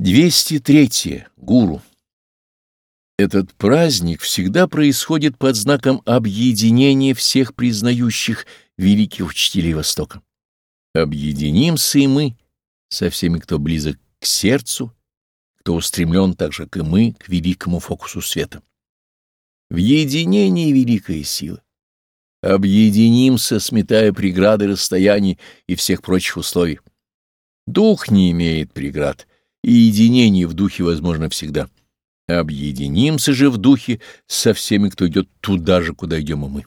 203. Гуру. Этот праздник всегда происходит под знаком объединения всех признающих великих учителей Востока. Объединимся и мы со всеми, кто близок к сердцу, кто устремлен так же, как и мы, к великому фокусу света. В единении великая сила. Объединимся, сметая преграды расстояний и всех прочих условий. Дух не имеет преград — и единение в духе возможно всегда. Объединимся же в духе со всеми, кто идет туда же, куда идем и мы.